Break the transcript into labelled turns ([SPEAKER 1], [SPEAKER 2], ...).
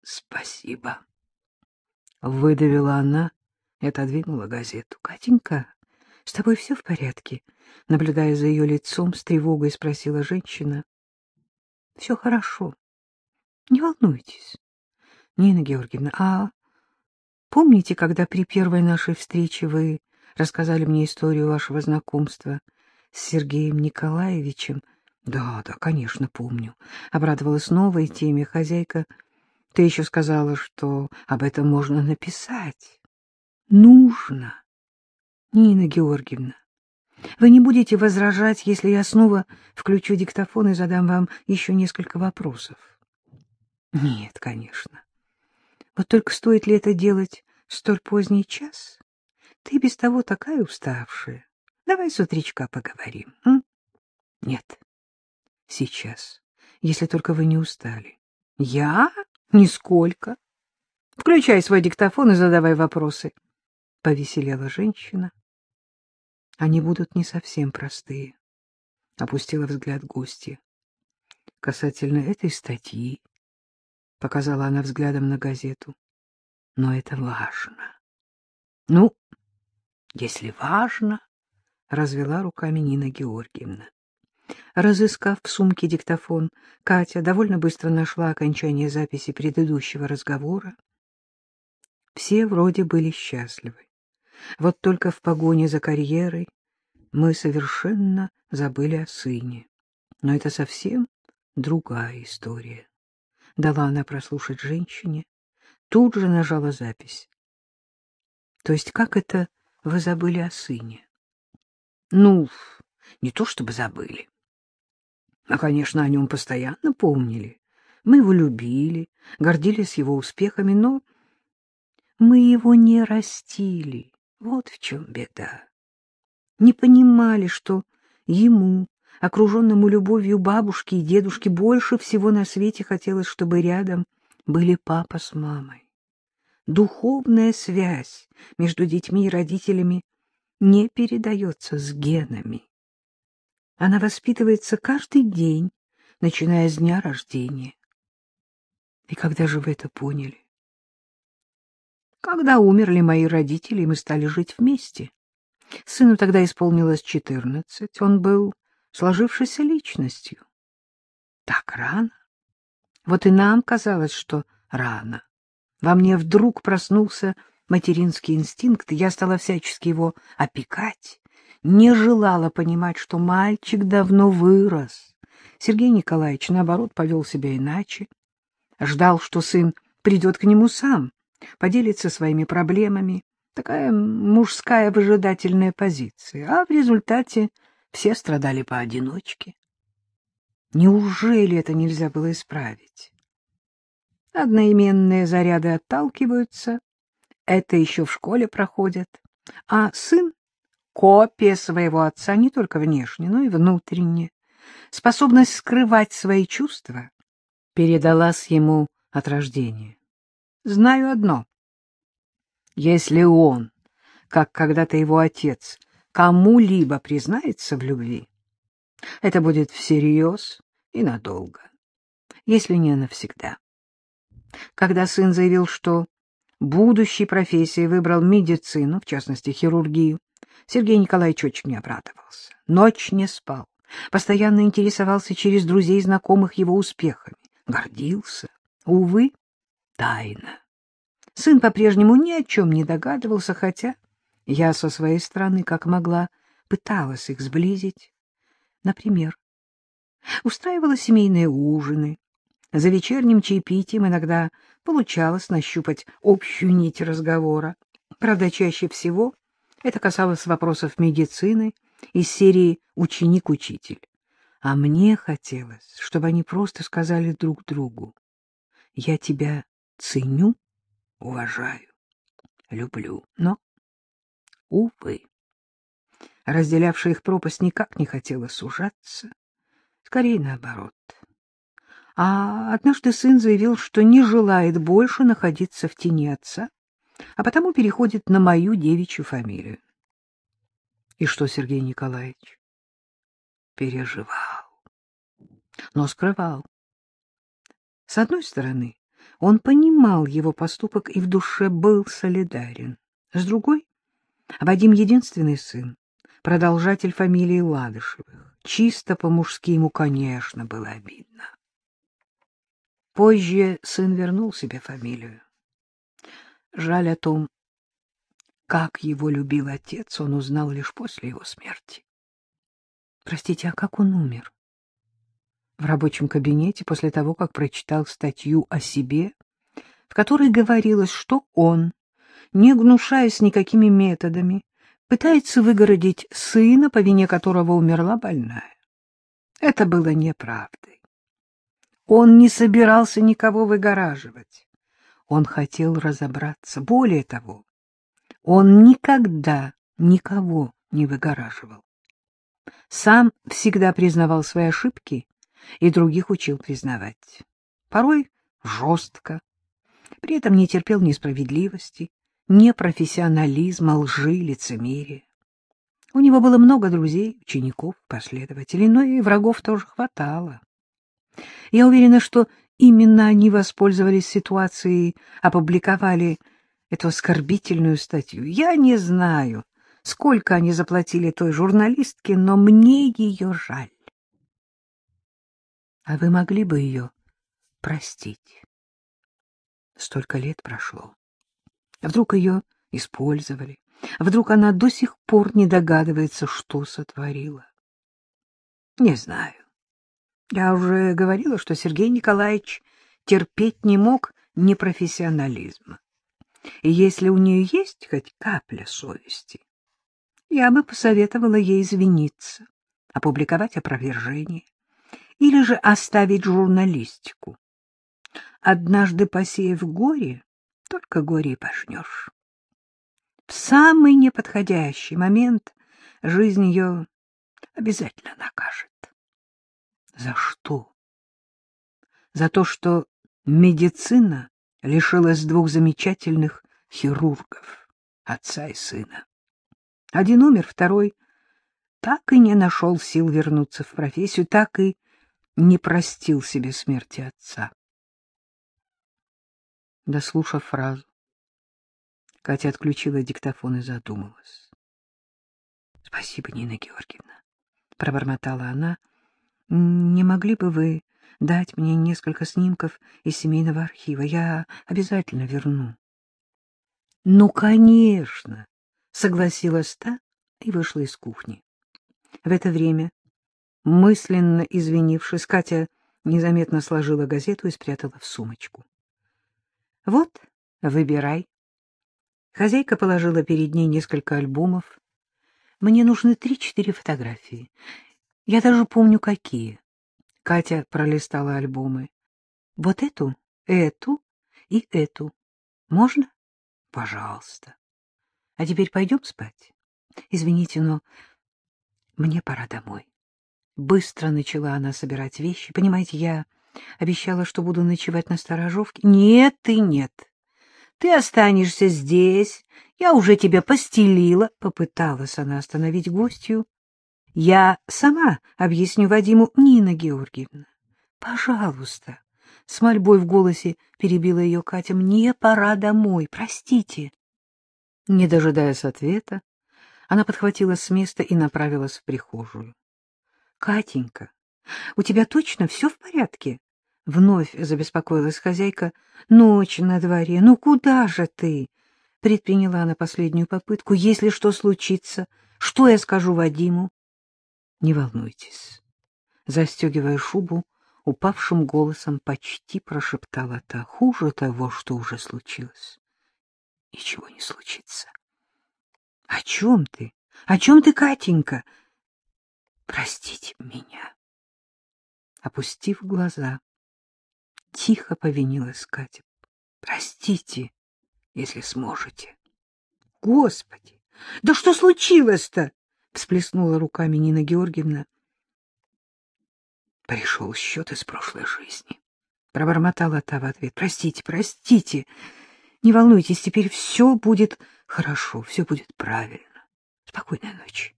[SPEAKER 1] — Спасибо. Выдавила она и отодвинула газету. — Катенька, с тобой все в порядке? Наблюдая за ее лицом, с тревогой спросила женщина. — Все хорошо. Не волнуйтесь. Нина Георгиевна, а помните, когда при первой нашей встрече вы рассказали мне историю вашего знакомства с Сергеем Николаевичем? Да, да, конечно, помню. Обрадовалась новой теме хозяйка. Ты еще сказала, что об этом можно написать. Нужно. Нина Георгиевна, вы не будете возражать, если я снова включу диктофон и задам вам еще несколько вопросов? Нет, конечно. Вот только стоит ли это делать в столь поздний час? Ты без того такая уставшая. Давай с утречка поговорим. М? Нет, сейчас, если только вы не устали. Я? Нисколько. Включай свой диктофон и задавай вопросы. Повеселела женщина. Они будут не совсем простые. Опустила взгляд гостья. Касательно этой статьи, показала она взглядом на газету. Но это важно. Ну, если важно, развела руками Нина Георгиевна. Разыскав в сумке диктофон, Катя довольно быстро нашла окончание записи предыдущего разговора. Все вроде были счастливы. Вот только в погоне за карьерой мы совершенно забыли о сыне. Но это совсем другая история. Дала она прослушать женщине, тут же нажала запись. То есть как это вы забыли о сыне? Ну, не то чтобы забыли. А, конечно, о нем постоянно помнили. Мы его любили, гордились его успехами, но мы его не растили. Вот в чем беда. Не понимали, что ему, окруженному любовью бабушки и дедушки, больше всего на свете хотелось, чтобы рядом были папа с мамой. Духовная связь между детьми и родителями не передается с генами. Она воспитывается каждый день, начиная с дня рождения. И когда же вы это поняли? Когда умерли мои родители, мы стали жить вместе. Сыну тогда исполнилось четырнадцать, он был сложившейся личностью. Так рано? Вот и нам казалось, что рано. Во мне вдруг проснулся материнский инстинкт, и я стала всячески его опекать, не желала понимать, что мальчик давно вырос. Сергей Николаевич, наоборот, повел себя иначе. Ждал, что сын придет к нему сам, поделится своими проблемами. Такая мужская выжидательная позиция. А в результате все страдали поодиночке. Неужели это нельзя было исправить? Одноименные заряды отталкиваются, это еще в школе проходят, а сын — копия своего отца не только внешне, но и внутренне. Способность скрывать свои чувства передалась ему от рождения. Знаю одно. Если он, как когда-то его отец, кому-либо признается в любви, это будет всерьез и надолго, если не навсегда. Когда сын заявил, что будущей профессией выбрал медицину, в частности хирургию, Сергей Николаевич очень обрадовался. Ночь не спал, постоянно интересовался через друзей и знакомых его успехами, гордился. Увы, тайна. Сын по-прежнему ни о чем не догадывался, хотя я со своей стороны, как могла, пыталась их сблизить. Например, устраивала семейные ужины. За вечерним чаепитием иногда получалось нащупать общую нить разговора. Правда, чаще всего это касалось вопросов медицины из серии «Ученик-учитель». А мне хотелось, чтобы они просто сказали друг другу «Я тебя ценю, уважаю, люблю». Но, увы, разделявшая их пропасть никак не хотела сужаться, скорее наоборот. А однажды сын заявил, что не желает больше находиться в тени отца, а потому переходит на мою девичью фамилию. И что Сергей Николаевич? Переживал, но скрывал. С одной стороны, Он понимал его поступок и в душе был солидарен. С другой — Вадим единственный сын, продолжатель фамилии Ладышевых. Чисто по-мужски ему, конечно, было обидно. Позже сын вернул себе фамилию. Жаль о том, как его любил отец, он узнал лишь после его смерти. Простите, а как он умер? В рабочем кабинете после того, как прочитал статью о себе, в которой говорилось, что он, не гнушаясь никакими методами, пытается выгородить сына, по вине которого умерла больная. Это было неправдой. Он не собирался никого выгораживать. Он хотел разобраться. Более того, он никогда никого не выгораживал. Сам всегда признавал свои ошибки и других учил признавать. Порой жестко, при этом не терпел несправедливости, непрофессионализма, лжи, лицемерия. У него было много друзей, учеников, последователей, но и врагов тоже хватало. Я уверена, что именно они воспользовались ситуацией, опубликовали эту оскорбительную статью. Я не знаю, сколько они заплатили той журналистке, но мне ее жаль. А вы могли бы ее простить? Столько лет прошло. Вдруг ее использовали, вдруг она до сих пор не догадывается, что сотворила. Не знаю. Я уже говорила, что Сергей Николаевич терпеть не мог непрофессионализма. И если у нее есть хоть капля совести, я бы посоветовала ей извиниться, опубликовать опровержение или же оставить журналистику. Однажды посеяв горе, только горе и пожнешь. В самый неподходящий момент жизнь ее обязательно накажет. За что? За то, что медицина лишилась двух замечательных хирургов, отца и сына. Один умер, второй так и не нашел сил вернуться в профессию, так и не простил себе смерти отца. Дослушав фразу, Катя отключила диктофон и задумалась. — Спасибо, Нина Георгиевна, — пробормотала она. — Не могли бы вы дать мне несколько снимков из семейного архива? Я обязательно верну. — Ну, конечно, — согласилась та и вышла из кухни. В это время, мысленно извинившись, Катя незаметно сложила газету и спрятала в сумочку. — Вот, выбирай. Хозяйка положила перед ней несколько альбомов. Мне нужны три-четыре фотографии. Я даже помню, какие. Катя пролистала альбомы. Вот эту, эту и эту. Можно? Пожалуйста. А теперь пойдем спать. Извините, но мне пора домой. Быстро начала она собирать вещи. Понимаете, я обещала, что буду ночевать на сторожовке. Нет и нет. Ты останешься здесь. Я уже тебя постелила. Попыталась она остановить гостью. Я сама объясню Вадиму, Нина Георгиевна. Пожалуйста. С мольбой в голосе перебила ее Катя. Мне пора домой. Простите. Не дожидаясь ответа, она подхватила с места и направилась в прихожую. — Катенька, у тебя точно все в порядке? — вновь забеспокоилась хозяйка. — Ночь на дворе. Ну куда же ты? — предприняла она последнюю попытку. — Если что случится, что я скажу Вадиму? — Не волнуйтесь. Застегивая шубу, упавшим голосом почти прошептала та. Хуже того, что уже случилось ничего не случится. — О чем ты? О чем ты, Катенька? — Простите меня. Опустив глаза, тихо повинилась Катя. — Простите, если сможете. — Господи! Да что случилось-то? — всплеснула руками Нина Георгиевна. Пришел счет из прошлой жизни. Пробормотала та в ответ. — Простите, простите. Не волнуйтесь, теперь все будет хорошо, все будет правильно. Спокойной ночи.